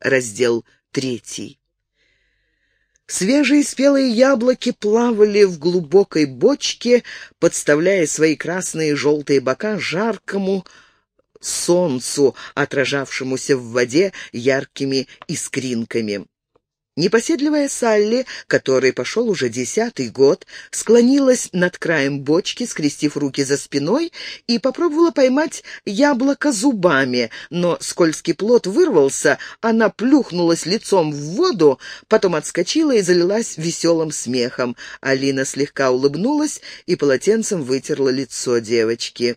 Раздел третий. Свежие спелые яблоки плавали в глубокой бочке, подставляя свои красные и желтые бока жаркому солнцу, отражавшемуся в воде яркими искринками. Непоседливая Салли, который пошел уже десятый год, склонилась над краем бочки, скрестив руки за спиной, и попробовала поймать яблоко зубами, но скользкий плод вырвался, она плюхнулась лицом в воду, потом отскочила и залилась веселым смехом. Алина слегка улыбнулась и полотенцем вытерла лицо девочки.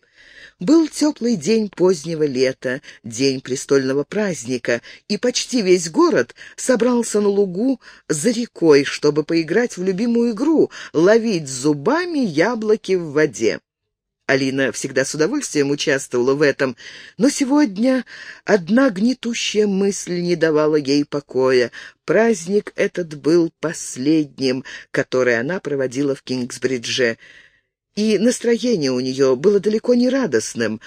Был теплый день позднего лета, день престольного праздника, и почти весь город собрался на лугу за рекой, чтобы поиграть в любимую игру — ловить зубами яблоки в воде. Алина всегда с удовольствием участвовала в этом, но сегодня одна гнетущая мысль не давала ей покоя. Праздник этот был последним, который она проводила в Кингсбридже и настроение у нее было далеко не радостным.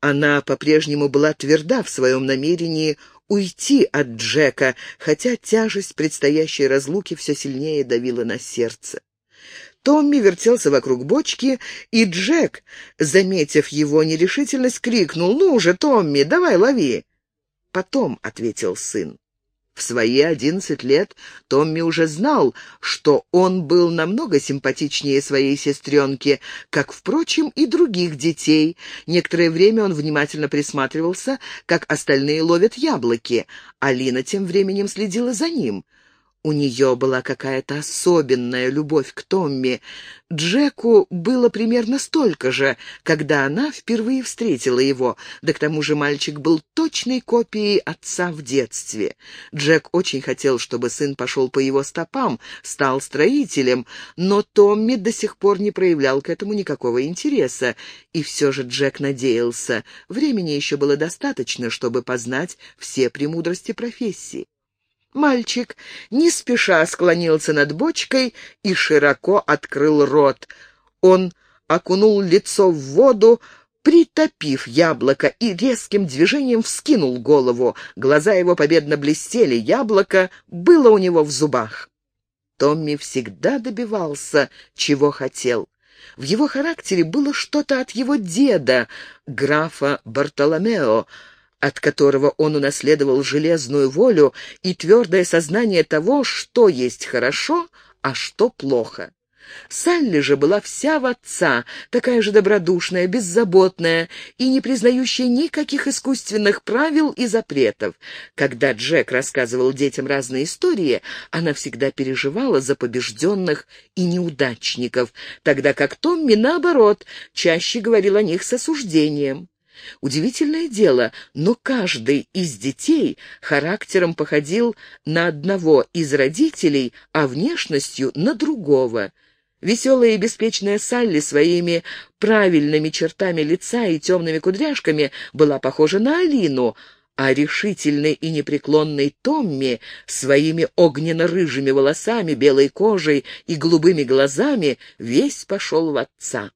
Она по-прежнему была тверда в своем намерении уйти от Джека, хотя тяжесть предстоящей разлуки все сильнее давила на сердце. Томми вертелся вокруг бочки, и Джек, заметив его нерешительность, крикнул «Ну же, Томми, давай лови!» «Потом», — ответил сын. В свои одиннадцать лет Томми уже знал, что он был намного симпатичнее своей сестренки, как, впрочем, и других детей. Некоторое время он внимательно присматривался, как остальные ловят яблоки. Алина тем временем следила за ним — у нее была какая-то особенная любовь к Томми. Джеку было примерно столько же, когда она впервые встретила его, да к тому же мальчик был точной копией отца в детстве. Джек очень хотел, чтобы сын пошел по его стопам, стал строителем, но Томми до сих пор не проявлял к этому никакого интереса, и все же Джек надеялся, времени еще было достаточно, чтобы познать все премудрости профессии. Мальчик не спеша склонился над бочкой и широко открыл рот. Он окунул лицо в воду, притопив яблоко, и резким движением вскинул голову. Глаза его победно блестели, яблоко было у него в зубах. Томми всегда добивался, чего хотел. В его характере было что-то от его деда, графа Бартоломео, от которого он унаследовал железную волю и твердое сознание того, что есть хорошо, а что плохо. Салли же была вся в отца, такая же добродушная, беззаботная и не признающая никаких искусственных правил и запретов. Когда Джек рассказывал детям разные истории, она всегда переживала за побежденных и неудачников, тогда как Томми, наоборот, чаще говорил о них с осуждением. Удивительное дело, но каждый из детей характером походил на одного из родителей, а внешностью на другого. Веселая и беспечная Салли своими правильными чертами лица и темными кудряшками была похожа на Алину, а решительный и непреклонный Томми своими огненно-рыжими волосами, белой кожей и голубыми глазами весь пошел в отца.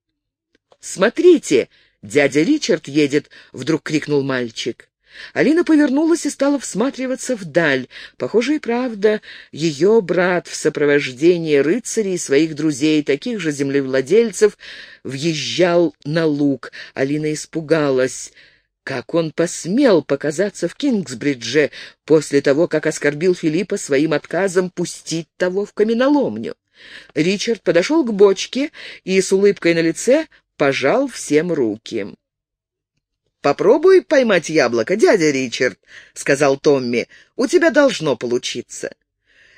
«Смотрите!» «Дядя Ричард едет!» — вдруг крикнул мальчик. Алина повернулась и стала всматриваться вдаль. Похоже и правда, ее брат в сопровождении рыцарей своих друзей, таких же землевладельцев, въезжал на луг. Алина испугалась. Как он посмел показаться в Кингсбридже после того, как оскорбил Филиппа своим отказом пустить того в каменоломню? Ричард подошел к бочке и с улыбкой на лице пожал всем руки. «Попробуй поймать яблоко, дядя Ричард», — сказал Томми. «У тебя должно получиться».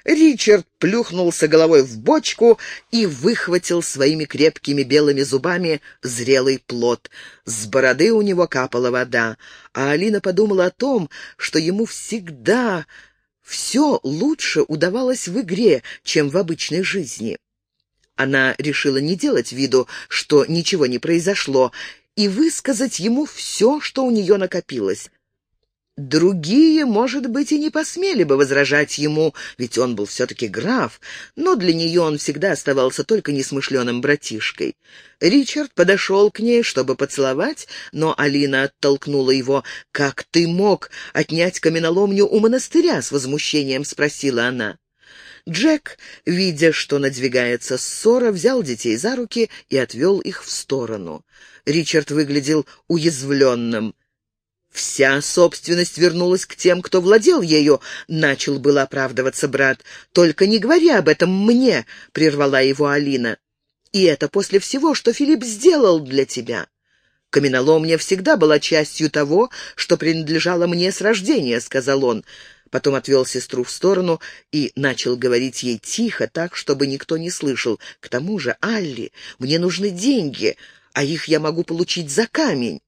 Ричард плюхнулся головой в бочку и выхватил своими крепкими белыми зубами зрелый плод. С бороды у него капала вода, а Алина подумала о том, что ему всегда все лучше удавалось в игре, чем в обычной жизни. Она решила не делать виду, что ничего не произошло, и высказать ему все, что у нее накопилось. Другие, может быть, и не посмели бы возражать ему, ведь он был все-таки граф, но для нее он всегда оставался только несмышленым братишкой. Ричард подошел к ней, чтобы поцеловать, но Алина оттолкнула его. «Как ты мог отнять каменоломню у монастыря?» — с возмущением спросила она. Джек, видя, что надвигается ссора, взял детей за руки и отвел их в сторону. Ричард выглядел уязвленным. Вся собственность вернулась к тем, кто владел ею, начал было оправдываться брат. Только не говори об этом мне, прервала его Алина. И это после всего, что Филипп сделал для тебя. Каменоломня всегда была частью того, что принадлежало мне с рождения, сказал он. Потом отвел сестру в сторону и начал говорить ей тихо, так, чтобы никто не слышал. «К тому же, Алли, мне нужны деньги, а их я могу получить за камень.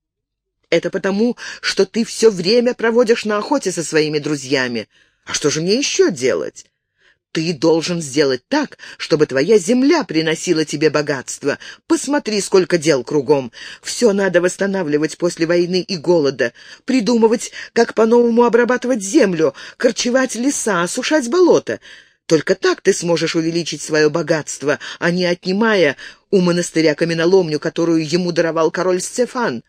Это потому, что ты все время проводишь на охоте со своими друзьями. А что же мне еще делать? Ты должен сделать так, чтобы твоя земля приносила тебе богатство. Посмотри, сколько дел кругом. Все надо восстанавливать после войны и голода, придумывать, как по-новому обрабатывать землю, корчевать леса, осушать болота. Только так ты сможешь увеличить свое богатство, а не отнимая у монастыря каменоломню, которую ему даровал король Стефан.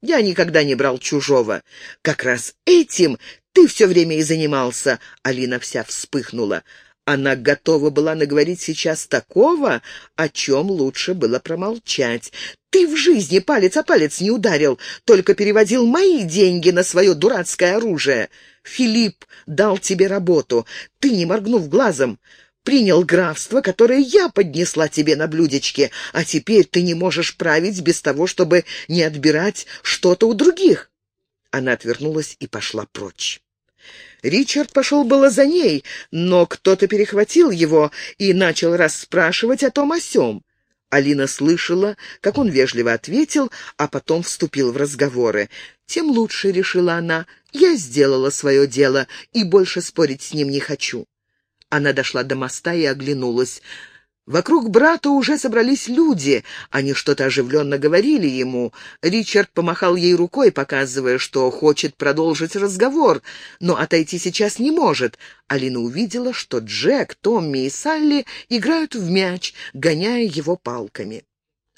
Я никогда не брал чужого. Как раз этим ты все время и занимался. Алина вся вспыхнула. Она готова была наговорить сейчас такого, о чем лучше было промолчать. Ты в жизни палец о палец не ударил, только переводил мои деньги на свое дурацкое оружие. Филипп дал тебе работу. Ты, не моргнув глазом, принял графство, которое я поднесла тебе на блюдечке, а теперь ты не можешь править без того, чтобы не отбирать что-то у других». Она отвернулась и пошла прочь. Ричард пошел было за ней, но кто-то перехватил его и начал расспрашивать о том о сём. Алина слышала, как он вежливо ответил, а потом вступил в разговоры. «Тем лучше», — решила она, — «я сделала свое дело и больше спорить с ним не хочу». Она дошла до моста и оглянулась. Вокруг брата уже собрались люди. Они что-то оживленно говорили ему. Ричард помахал ей рукой, показывая, что хочет продолжить разговор, но отойти сейчас не может. Алина увидела, что Джек, Томми и Салли играют в мяч, гоняя его палками.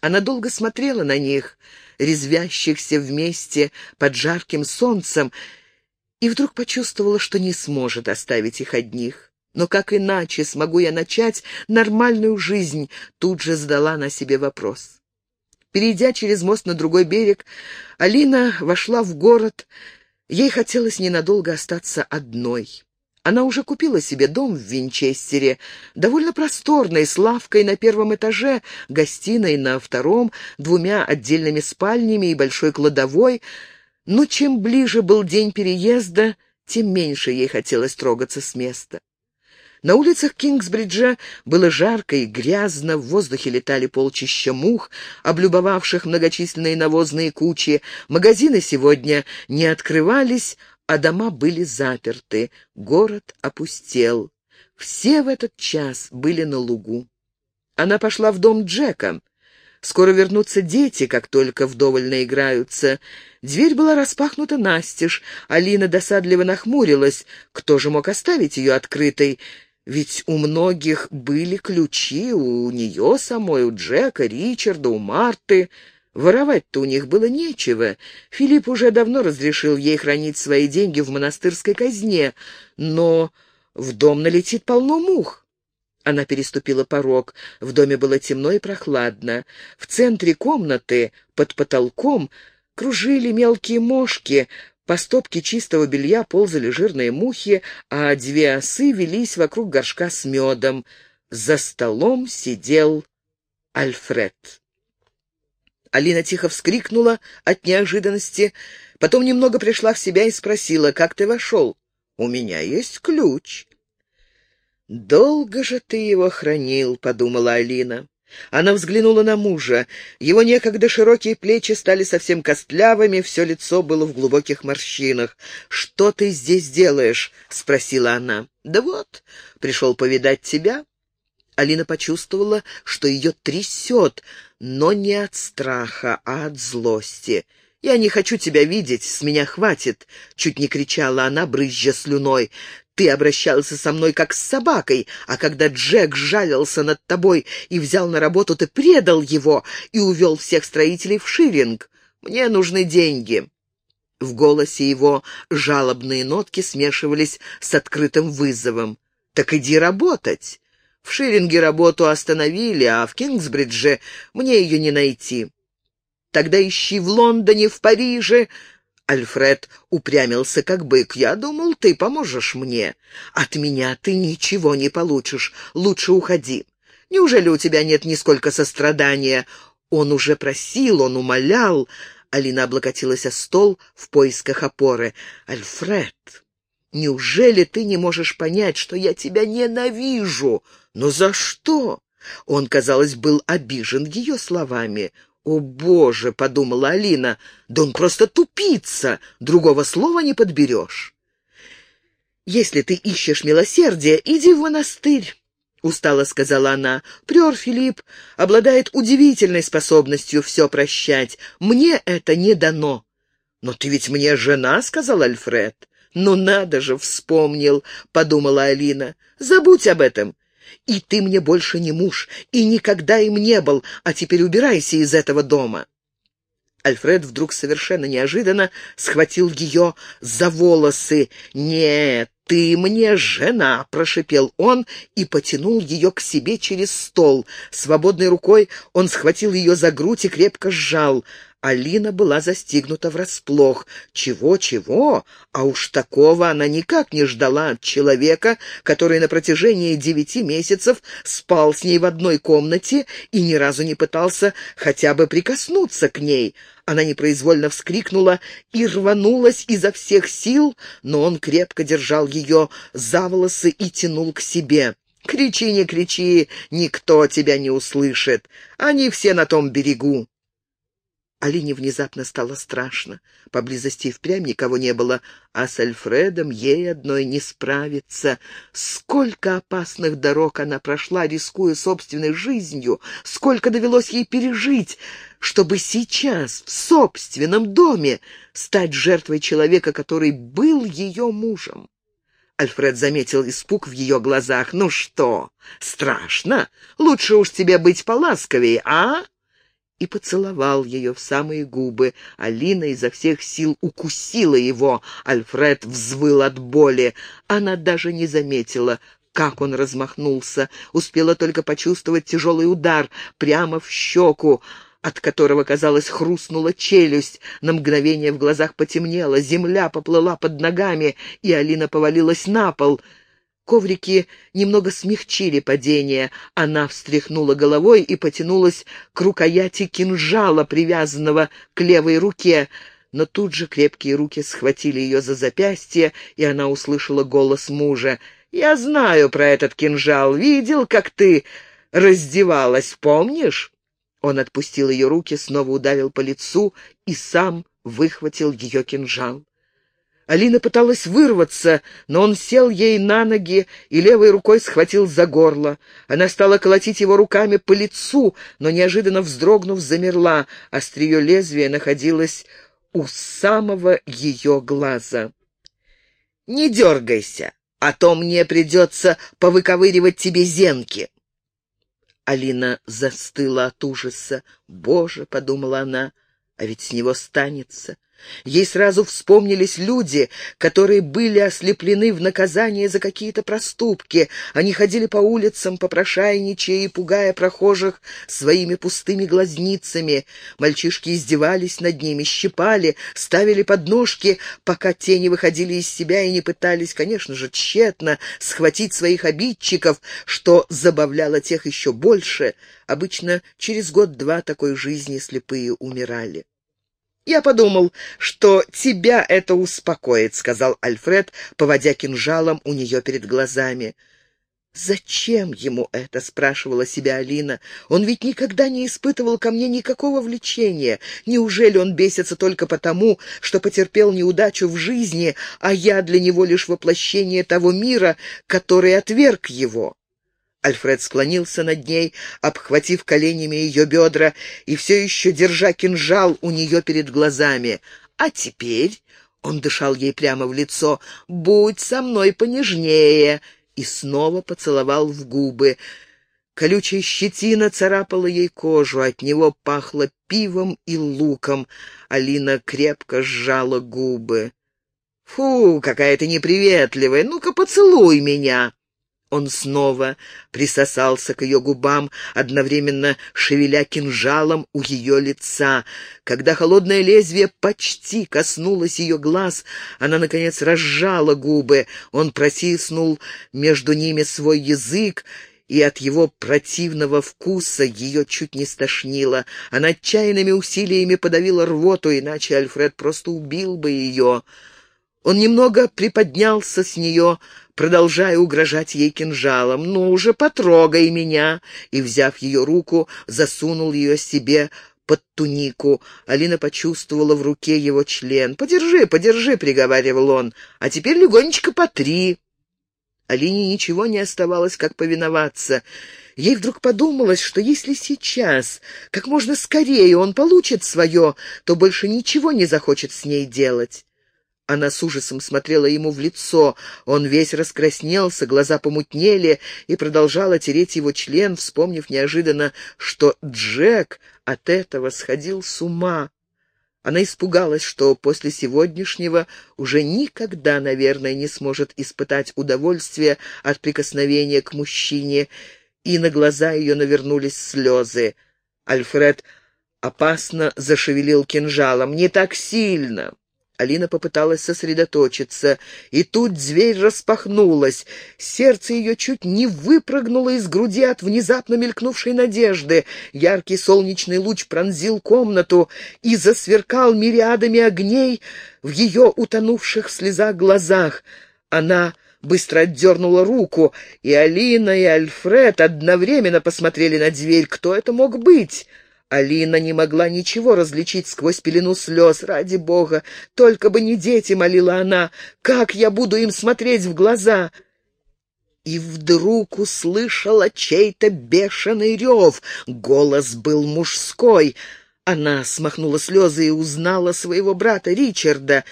Она долго смотрела на них, резвящихся вместе под жарким солнцем, и вдруг почувствовала, что не сможет оставить их одних. Но как иначе смогу я начать нормальную жизнь? Тут же задала на себе вопрос. Перейдя через мост на другой берег, Алина вошла в город. Ей хотелось ненадолго остаться одной. Она уже купила себе дом в Винчестере, довольно просторный, с лавкой на первом этаже, гостиной на втором, двумя отдельными спальнями и большой кладовой. Но чем ближе был день переезда, тем меньше ей хотелось трогаться с места. На улицах Кингсбриджа было жарко и грязно, в воздухе летали полчища мух, облюбовавших многочисленные навозные кучи. Магазины сегодня не открывались, а дома были заперты. Город опустел. Все в этот час были на лугу. Она пошла в дом Джека. Скоро вернутся дети, как только вдоволь наиграются. Дверь была распахнута настежь. Алина досадливо нахмурилась. Кто же мог оставить ее открытой? Ведь у многих были ключи, у нее самой, у Джека, Ричарда, у Марты. Воровать-то у них было нечего. Филипп уже давно разрешил ей хранить свои деньги в монастырской казне, но в дом налетит полно мух. Она переступила порог. В доме было темно и прохладно. В центре комнаты, под потолком, кружили мелкие мошки, по стопке чистого белья ползали жирные мухи, а две осы велись вокруг горшка с медом. За столом сидел Альфред. Алина тихо вскрикнула от неожиданности, потом немного пришла в себя и спросила, «Как ты вошел?» «У меня есть ключ». «Долго же ты его хранил», — подумала Алина. Она взглянула на мужа. Его некогда широкие плечи стали совсем костлявыми, все лицо было в глубоких морщинах. «Что ты здесь делаешь?» — спросила она. «Да вот, пришел повидать тебя». Алина почувствовала, что ее трясет, но не от страха, а от злости. «Я не хочу тебя видеть, с меня хватит!» — чуть не кричала она, брызжа слюной. «Ты обращался со мной как с собакой, а когда Джек жалился над тобой и взял на работу, ты предал его и увел всех строителей в Ширинг. Мне нужны деньги!» В голосе его жалобные нотки смешивались с открытым вызовом. «Так иди работать!» В Ширинге работу остановили, а в Кингсбридже мне ее не найти. Тогда ищи в Лондоне, в Париже. Альфред упрямился, как бык. «Я думал, ты поможешь мне. От меня ты ничего не получишь. Лучше уходи. Неужели у тебя нет нисколько сострадания?» Он уже просил, он умолял. Алина облокотилась о стол в поисках опоры. «Альфред, неужели ты не можешь понять, что я тебя ненавижу? Но за что?» Он, казалось, был обижен ее словами. «О, Боже!» — подумала Алина. «Да он просто тупица! Другого слова не подберешь!» «Если ты ищешь милосердия, иди в монастырь!» — устало сказала она. «Приор Филипп обладает удивительной способностью все прощать. Мне это не дано». «Но ты ведь мне жена», — сказал Альфред. «Ну надо же, вспомнил», — подумала Алина. «Забудь об этом. И ты мне больше не муж, и никогда им не был, а теперь убирайся из этого дома». Альфред вдруг совершенно неожиданно схватил ее за волосы. «Нет, ты мне жена!» — прошипел он и потянул ее к себе через стол. Свободной рукой он схватил ее за грудь и крепко сжал. Алина была застигнута врасплох. Чего-чего? А уж такого она никак не ждала от человека, который на протяжении девяти месяцев спал с ней в одной комнате и ни разу не пытался хотя бы прикоснуться к ней. Она непроизвольно вскрикнула и рванулась изо всех сил, но он крепко держал ее за волосы и тянул к себе. «Кричи, не кричи, никто тебя не услышит. Они все на том берегу». Алине внезапно стало страшно. Поблизости впрямь никого не было, а с Альфредом ей одной не справиться. Сколько опасных дорог она прошла, рискуя собственной жизнью, сколько довелось ей пережить, чтобы сейчас, в собственном доме, стать жертвой человека, который был ее мужем. Альфред заметил испуг в ее глазах. «Ну что, страшно? Лучше уж тебе быть поласковее, а?» И поцеловал ее в самые губы. Алина изо всех сил укусила его. Альфред взвыл от боли. Она даже не заметила, как он размахнулся. Успела только почувствовать тяжелый удар прямо в щеку от которого, казалось, хрустнула челюсть. На мгновение в глазах потемнело, земля поплыла под ногами, и Алина повалилась на пол — Коврики немного смягчили падение. Она встряхнула головой и потянулась к рукояти кинжала, привязанного к левой руке. Но тут же крепкие руки схватили ее за запястье, и она услышала голос мужа. «Я знаю про этот кинжал. Видел, как ты раздевалась, помнишь?» Он отпустил ее руки, снова ударил по лицу и сам выхватил ее кинжал. Алина пыталась вырваться, но он сел ей на ноги и левой рукой схватил за горло. Она стала колотить его руками по лицу, но, неожиданно вздрогнув, замерла. Острие лезвия находилось у самого ее глаза. «Не дергайся, а то мне придется повыковыривать тебе зенки». Алина застыла от ужаса. «Боже!» — подумала она, — «а ведь с него станется». Ей сразу вспомнились люди, которые были ослеплены в наказание за какие-то проступки. Они ходили по улицам, попрошайничая и пугая прохожих своими пустыми глазницами. Мальчишки издевались над ними, щипали, ставили подножки, пока те не выходили из себя и не пытались, конечно же, тщетно схватить своих обидчиков, что забавляло тех еще больше. Обычно через год-два такой жизни слепые умирали. «Я подумал, что тебя это успокоит», — сказал Альфред, поводя кинжалом у нее перед глазами. «Зачем ему это?» — спрашивала себя Алина. «Он ведь никогда не испытывал ко мне никакого влечения. Неужели он бесится только потому, что потерпел неудачу в жизни, а я для него лишь воплощение того мира, который отверг его?» Альфред склонился над ней, обхватив коленями ее бедра и все еще держа кинжал у нее перед глазами. «А теперь...» — он дышал ей прямо в лицо. «Будь со мной понежнее!» И снова поцеловал в губы. Колючая щетина царапала ей кожу, от него пахло пивом и луком. Алина крепко сжала губы. «Фу, какая ты неприветливая! Ну-ка, поцелуй меня!» Он снова присосался к ее губам, одновременно шевеля кинжалом у ее лица. Когда холодное лезвие почти коснулось ее глаз, она, наконец, разжала губы. Он протиснул между ними свой язык, и от его противного вкуса ее чуть не стошнило. Она отчаянными усилиями подавила рвоту, иначе Альфред просто убил бы ее. Он немного приподнялся с нее, продолжая угрожать ей кинжалом. «Ну уже потрогай меня!» И, взяв ее руку, засунул ее себе под тунику. Алина почувствовала в руке его член. «Подержи, подержи», — приговаривал он, — «а теперь легонечко потри». Алине ничего не оставалось, как повиноваться. Ей вдруг подумалось, что если сейчас, как можно скорее он получит свое, то больше ничего не захочет с ней делать. Она с ужасом смотрела ему в лицо. Он весь раскраснелся, глаза помутнели и продолжала тереть его член, вспомнив неожиданно, что Джек от этого сходил с ума. Она испугалась, что после сегодняшнего уже никогда, наверное, не сможет испытать удовольствие от прикосновения к мужчине, и на глаза ее навернулись слезы. Альфред опасно зашевелил кинжалом. «Не так сильно!» Алина попыталась сосредоточиться, и тут дверь распахнулась. Сердце ее чуть не выпрыгнуло из груди от внезапно мелькнувшей надежды. Яркий солнечный луч пронзил комнату и засверкал мириадами огней в ее утонувших в слезах глазах. Она быстро отдернула руку, и Алина и Альфред одновременно посмотрели на дверь. Кто это мог быть? Алина не могла ничего различить сквозь пелену слез. «Ради бога! Только бы не дети!» — молила она. «Как я буду им смотреть в глаза?» И вдруг услышала чей-то бешеный рев. Голос был мужской. Она смахнула слезы и узнала своего брата Ричарда.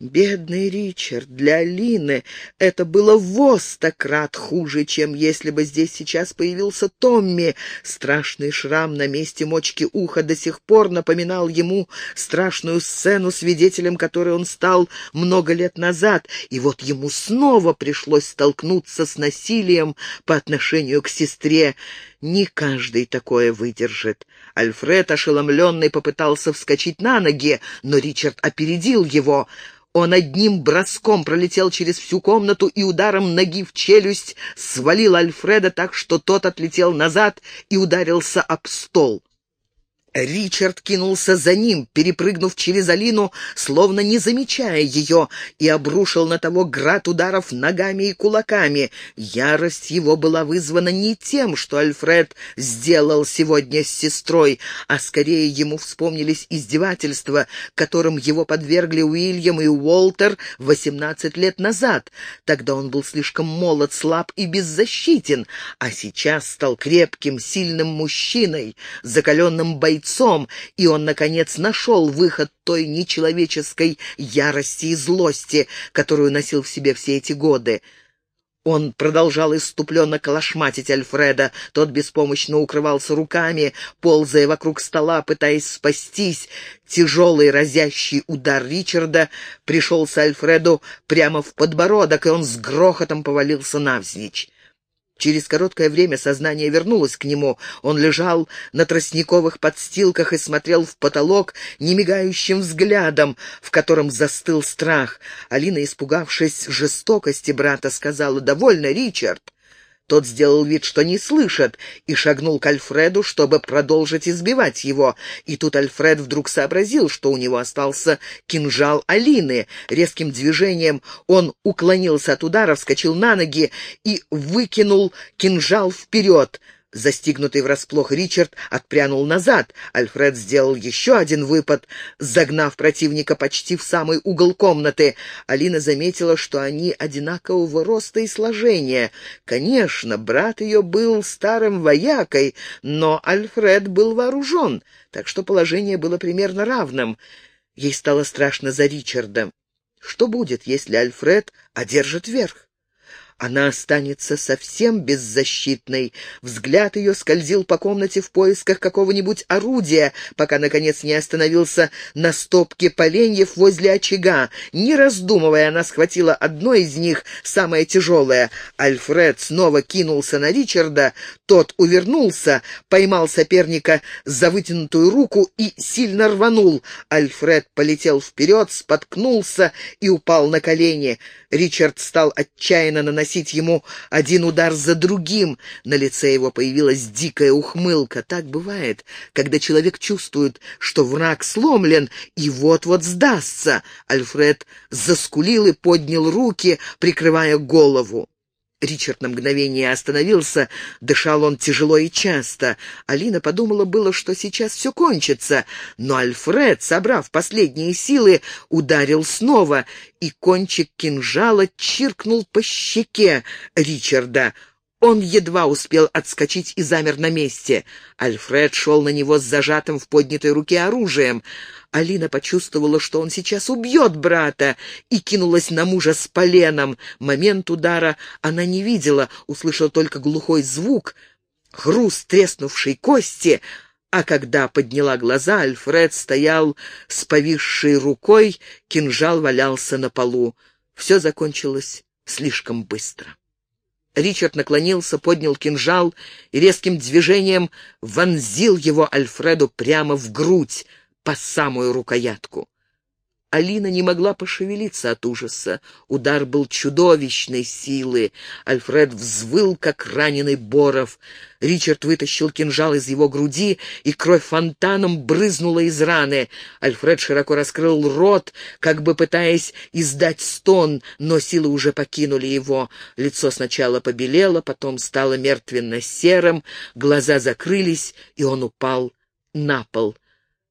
Бедный Ричард, для Алины это было в крат хуже, чем если бы здесь сейчас появился Томми. Страшный шрам на месте мочки уха до сих пор напоминал ему страшную сцену, свидетелем которой он стал много лет назад, и вот ему снова пришлось столкнуться с насилием по отношению к сестре. Не каждый такое выдержит. Альфред, ошеломленный, попытался вскочить на ноги, но Ричард опередил его — он одним броском пролетел через всю комнату и ударом ноги в челюсть свалил Альфреда так, что тот отлетел назад и ударился об стол. Ричард кинулся за ним, перепрыгнув через Алину, словно не замечая ее, и обрушил на того град ударов ногами и кулаками. Ярость его была вызвана не тем, что Альфред сделал сегодня с сестрой, а скорее ему вспомнились издевательства, которым его подвергли Уильям и Уолтер восемнадцать лет назад. Тогда он был слишком молод, слаб и беззащитен, а сейчас стал крепким, сильным мужчиной, закаленным бойцом, бойцом, и он, наконец, нашел выход той нечеловеческой ярости и злости, которую носил в себе все эти годы. Он продолжал иступленно колошматить Альфреда. Тот беспомощно укрывался руками, ползая вокруг стола, пытаясь спастись. Тяжелый разящий удар Ричарда пришелся Альфреду прямо в подбородок, и он с грохотом повалился навзничь. Через короткое время сознание вернулось к нему. Он лежал на тростниковых подстилках и смотрел в потолок немигающим взглядом, в котором застыл страх. Алина, испугавшись жестокости брата, сказала «Довольно, Ричард». Тот сделал вид, что не слышит, и шагнул к Альфреду, чтобы продолжить избивать его. И тут Альфред вдруг сообразил, что у него остался кинжал Алины. Резким движением он уклонился от удара, вскочил на ноги и выкинул кинжал вперед. Застигнутый врасплох Ричард отпрянул назад. Альфред сделал еще один выпад, загнав противника почти в самый угол комнаты. Алина заметила, что они одинакового роста и сложения. Конечно, брат ее был старым воякой, но Альфред был вооружен, так что положение было примерно равным. Ей стало страшно за Ричарда. Что будет, если Альфред одержит верх? Она останется совсем беззащитной. Взгляд ее скользил по комнате в поисках какого-нибудь орудия, пока, наконец, не остановился на стопке поленьев возле очага. Не раздумывая, она схватила одно из них, самое тяжелое. Альфред снова кинулся на Ричарда. Тот увернулся, поймал соперника за вытянутую руку и сильно рванул. Альфред полетел вперед, споткнулся и упал на колени. Ричард стал отчаянно наносить ему один удар за другим. На лице его появилась дикая ухмылка. Так бывает, когда человек чувствует, что враг сломлен и вот-вот сдастся. Альфред заскулил и поднял руки, прикрывая голову. Ричард на мгновение остановился, дышал он тяжело и часто. Алина подумала было, что сейчас все кончится, но Альфред, собрав последние силы, ударил снова, и кончик кинжала чиркнул по щеке Ричарда. Он едва успел отскочить и замер на месте. Альфред шел на него с зажатым в поднятой руке оружием. Алина почувствовала, что он сейчас убьет брата, и кинулась на мужа с поленом. Момент удара она не видела, услышала только глухой звук, хруст треснувшей кости, а когда подняла глаза, Альфред стоял с повисшей рукой, кинжал валялся на полу. Все закончилось слишком быстро. Ричард наклонился, поднял кинжал и резким движением вонзил его Альфреду прямо в грудь, по самую рукоятку. Алина не могла пошевелиться от ужаса. Удар был чудовищной силы. Альфред взвыл, как раненый Боров. Ричард вытащил кинжал из его груди, и кровь фонтаном брызнула из раны. Альфред широко раскрыл рот, как бы пытаясь издать стон, но силы уже покинули его. Лицо сначала побелело, потом стало мертвенно-серым, глаза закрылись, и он упал на пол.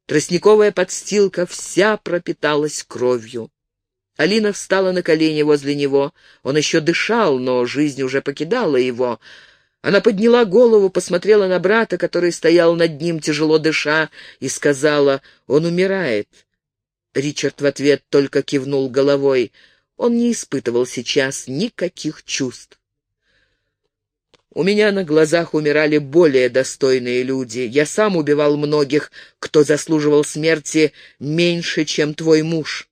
Тростниковая подстилка вся пропиталась кровью. Алина встала на колени возле него. Он еще дышал, но жизнь уже покидала его. Она подняла голову, посмотрела на брата, который стоял над ним, тяжело дыша, и сказала, «Он умирает». Ричард в ответ только кивнул головой. Он не испытывал сейчас никаких чувств. У меня на глазах умирали более достойные люди. Я сам убивал многих, кто заслуживал смерти меньше, чем твой муж».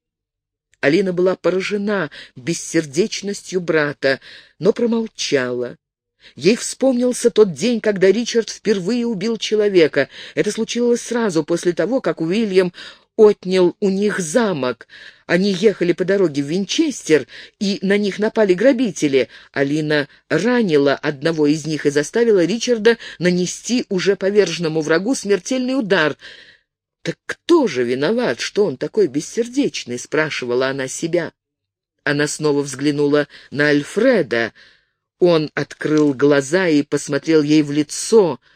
Алина была поражена бессердечностью брата, но промолчала. Ей вспомнился тот день, когда Ричард впервые убил человека. Это случилось сразу после того, как Уильям отнял у них замок. Они ехали по дороге в Винчестер, и на них напали грабители. Алина ранила одного из них и заставила Ричарда нанести уже поверженному врагу смертельный удар. «Так кто же виноват, что он такой бессердечный?» — спрашивала она себя. Она снова взглянула на Альфреда. Он открыл глаза и посмотрел ей в лицо —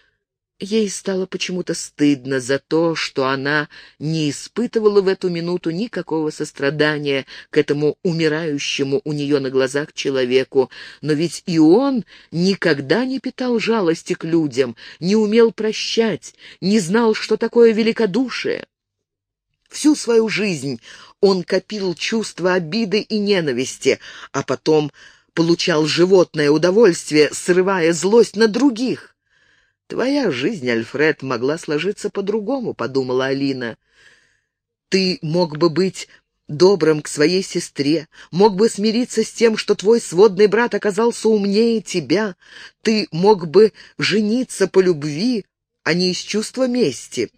Ей стало почему-то стыдно за то, что она не испытывала в эту минуту никакого сострадания к этому умирающему у нее на глазах человеку. Но ведь и он никогда не питал жалости к людям, не умел прощать, не знал, что такое великодушие. Всю свою жизнь он копил чувства обиды и ненависти, а потом получал животное удовольствие, срывая злость на других. «Твоя жизнь, Альфред, могла сложиться по-другому», — подумала Алина. «Ты мог бы быть добрым к своей сестре, мог бы смириться с тем, что твой сводный брат оказался умнее тебя, ты мог бы жениться по любви, а не из чувства мести,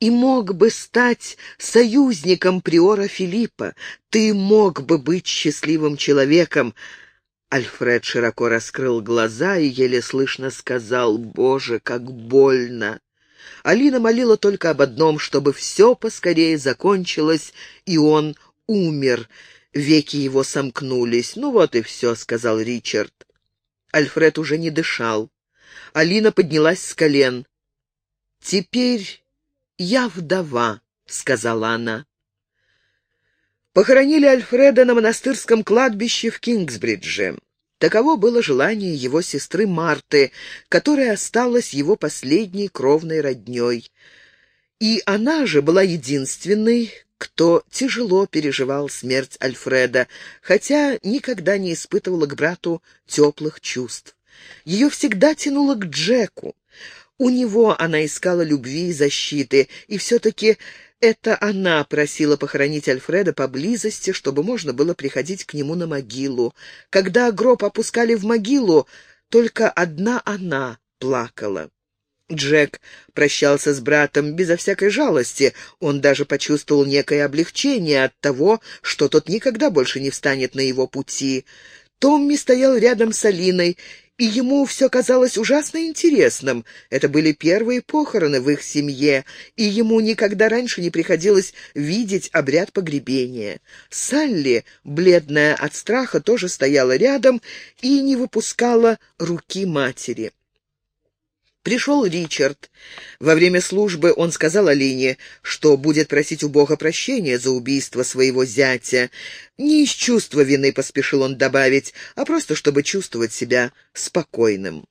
и мог бы стать союзником приора Филиппа, ты мог бы быть счастливым человеком, Альфред широко раскрыл глаза и еле слышно сказал «Боже, как больно!». Алина молила только об одном, чтобы все поскорее закончилось, и он умер. Веки его сомкнулись. «Ну вот и все», — сказал Ричард. Альфред уже не дышал. Алина поднялась с колен. «Теперь я вдова», — сказала она. Похоронили Альфреда на монастырском кладбище в Кингсбридже. Таково было желание его сестры Марты, которая осталась его последней кровной родней. И она же была единственной, кто тяжело переживал смерть Альфреда, хотя никогда не испытывала к брату теплых чувств. Ее всегда тянуло к Джеку. У него она искала любви и защиты, и все-таки это она просила похоронить Альфреда поблизости, чтобы можно было приходить к нему на могилу. Когда гроб опускали в могилу, только одна она плакала. Джек прощался с братом безо всякой жалости. Он даже почувствовал некое облегчение от того, что тот никогда больше не встанет на его пути. Томми стоял рядом с Алиной и ему все казалось ужасно интересным. Это были первые похороны в их семье, и ему никогда раньше не приходилось видеть обряд погребения. Салли, бледная от страха, тоже стояла рядом и не выпускала руки матери. Пришел Ричард. Во время службы он сказал Алине, что будет просить у Бога прощения за убийство своего зятя. Не из чувства вины, поспешил он добавить, а просто чтобы чувствовать себя спокойным.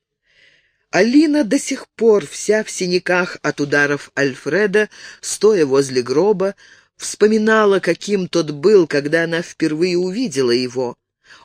Алина до сих пор вся в синяках от ударов Альфреда, стоя возле гроба, вспоминала, каким тот был, когда она впервые увидела его.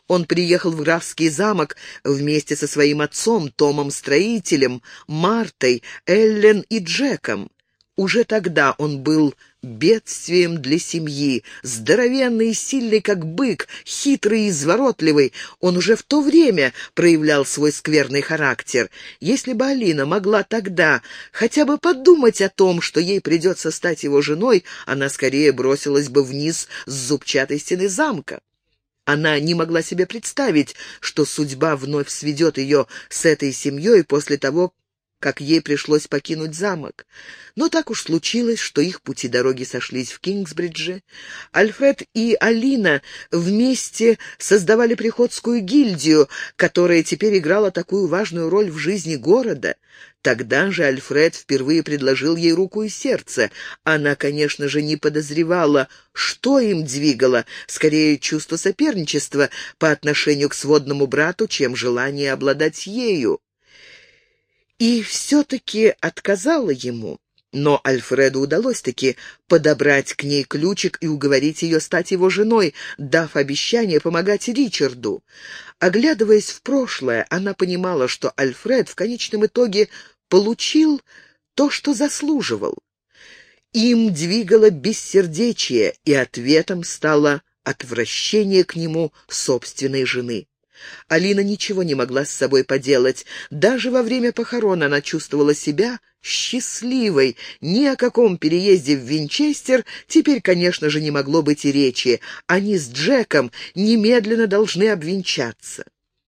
Он приехал в графский замок вместе со своим отцом, Томом-строителем, Мартой, Эллен и Джеком. Уже тогда он был бедствием для семьи, здоровенный и сильный, как бык, хитрый и изворотливый. Он уже в то время проявлял свой скверный характер. Если бы Алина могла тогда хотя бы подумать о том, что ей придется стать его женой, она скорее бросилась бы вниз с зубчатой стены замка. Она не могла себе представить, что судьба вновь сведет ее с этой семьей после того, как ей пришлось покинуть замок. Но так уж случилось, что их пути дороги сошлись в Кингсбридже. Альфред и Алина вместе создавали приходскую гильдию, которая теперь играла такую важную роль в жизни города. Тогда же Альфред впервые предложил ей руку и сердце. Она, конечно же, не подозревала, что им двигало, скорее чувство соперничества по отношению к сводному брату, чем желание обладать ею и все-таки отказала ему. Но Альфреду удалось-таки подобрать к ней ключик и уговорить ее стать его женой, дав обещание помогать Ричарду. Оглядываясь в прошлое, она понимала, что Альфред в конечном итоге получил то, что заслуживал. Им двигало бессердечие, и ответом стало отвращение к нему собственной жены. Алина ничего не могла с собой поделать. Даже во время похорон она чувствовала себя счастливой. Ни о каком переезде в Винчестер теперь, конечно же, не могло быть и речи. Они с Джеком немедленно должны обвенчаться.